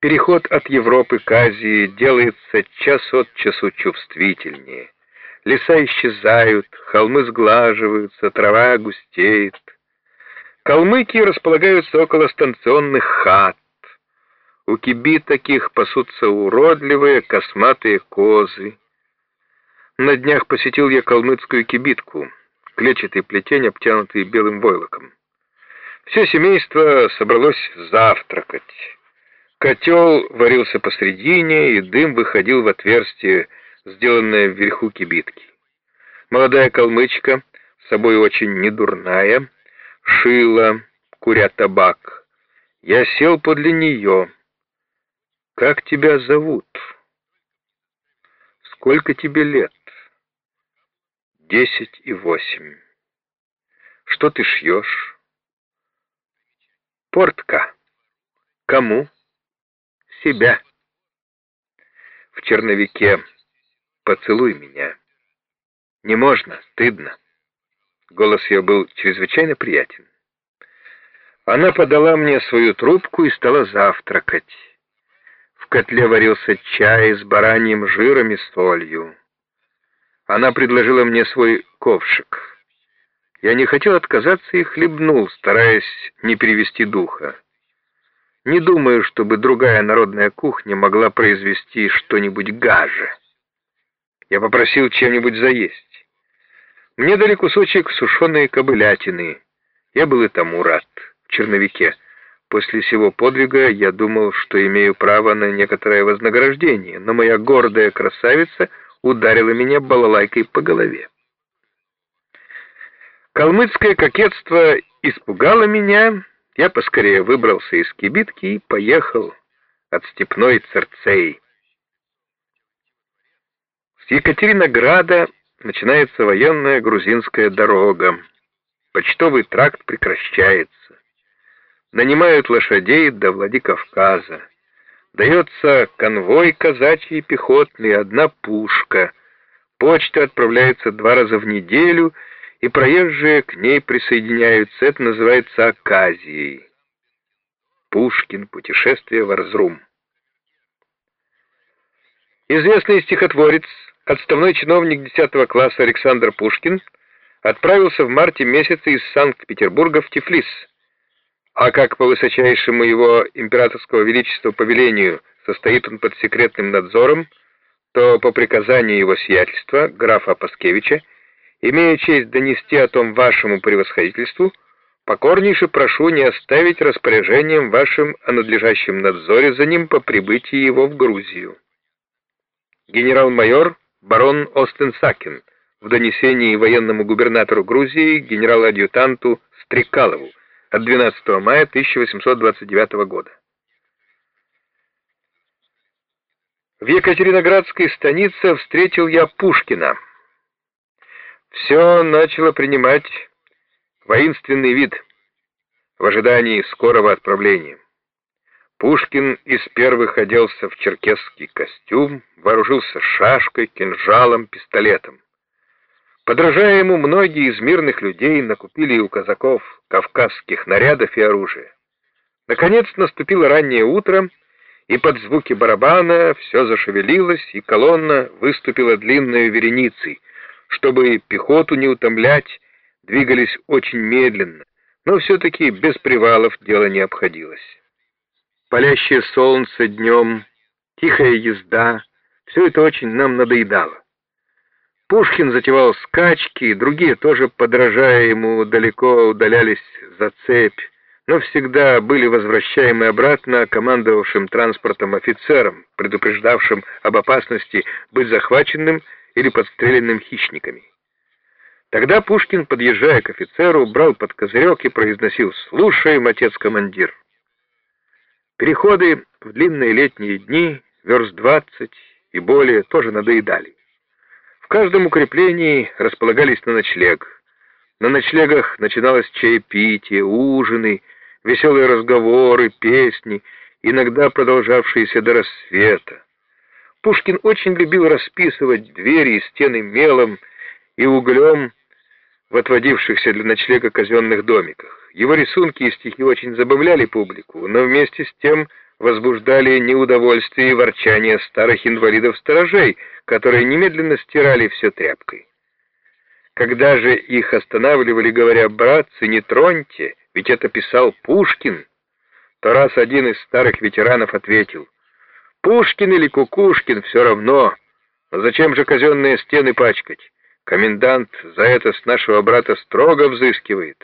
Переход от Европы к Азии делается час от часу чувствительнее. Леса исчезают, холмы сглаживаются, трава густеет. Калмыки располагаются около станционных хат. У киби таких пасутся уродливые косматые козы. На днях посетил я калмыцкую кибитку, клетчатый плетень, обтянутый белым войлоком. Все семейство собралось завтракать. Котел варился посредине, и дым выходил в отверстие, сделанное вверху кибитки. Молодая калмычка, с собой очень недурная, шила, куря табак. Я сел подле нее. «Как тебя зовут?» «Сколько тебе лет?» «Десять и восемь». «Что ты шьешь?» «Портка». «Кому?» «Себя». В черновике «Поцелуй меня». «Не можно, стыдно». Голос ее был чрезвычайно приятен. Она подала мне свою трубку и стала завтракать. В котле варился чай с бараньим жиром и солью. Она предложила мне свой ковшик. Я не хотел отказаться и хлебнул, стараясь не перевести духа. Не думаю, чтобы другая народная кухня могла произвести что-нибудь гаже. Я попросил чем-нибудь заесть. Мне дали кусочек сушеной кобылятины. Я был и тому рад. В черновике. После всего подвига я думал, что имею право на некоторое вознаграждение, но моя гордая красавица ударила меня балалайкой по голове. Калмыцкое кокетство испугало меня, я поскорее выбрался из кибитки и поехал от степной Церцеи. С Екатеринограда начинается военная грузинская дорога. Почтовый тракт прекращается нанимают лошадей до Владикавказа. Дается конвой казачий пехотный, одна пушка. Почта отправляется два раза в неделю, и проезжие к ней присоединяются. Это называется оказией. Пушкин. Путешествие в Арзрум. Известный стихотворец, отставной чиновник 10 класса Александр Пушкин, отправился в марте месяце из Санкт-Петербурга в Тифлис – а как по высочайшему его императорского величества повелению состоит он под секретным надзором, то по приказанию его сиятельства, графа Паскевича, имея честь донести о том вашему превосходительству, покорнейше прошу не оставить распоряжением вашим о надлежащем надзоре за ним по прибытии его в Грузию. Генерал-майор барон Остенсакин в донесении военному губернатору Грузии генерал-адъютанту Стрекалову от 12 мая 1829 года. В Екатериноградской станице встретил я Пушкина. Все начало принимать воинственный вид в ожидании скорого отправления. Пушкин из первых оделся в черкесский костюм, вооружился шашкой, кинжалом, пистолетом. Подражая ему, многие из мирных людей накупили у казаков кавказских нарядов и оружия. Наконец наступило раннее утро, и под звуки барабана все зашевелилось, и колонна выступила длинной вереницей. Чтобы пехоту не утомлять, двигались очень медленно, но все-таки без привалов дело не обходилось. Палящее солнце днем, тихая езда — все это очень нам надоедало. Пушкин затевал скачки, другие тоже, подражая ему, далеко удалялись за цепь, но всегда были возвращаемы обратно командовавшим транспортом офицерам, предупреждавшим об опасности быть захваченным или подстреленным хищниками. Тогда Пушкин, подъезжая к офицеру, брал под козырек и произносил «Слушаем, отец-командир». Переходы в длинные летние дни, верст двадцать и более, тоже надоедали каждом укреплении располагались на ночлег. На ночлегах начиналось чаепитие, ужины, веселые разговоры, песни, иногда продолжавшиеся до рассвета. Пушкин очень любил расписывать двери и стены мелом и углем в отводившихся для ночлега казенных домиках. Его рисунки и стихи очень забавляли публику, но вместе с тем возбуждали неудовольствие и ворчание старых инвалидов-сторожей, которые немедленно стирали все тряпкой. Когда же их останавливали, говоря, «Братцы, не троньте, ведь это писал Пушкин», то раз один из старых ветеранов ответил, «Пушкин или Кукушкин, все равно, но зачем же казенные стены пачкать? Комендант за это с нашего брата строго взыскивает».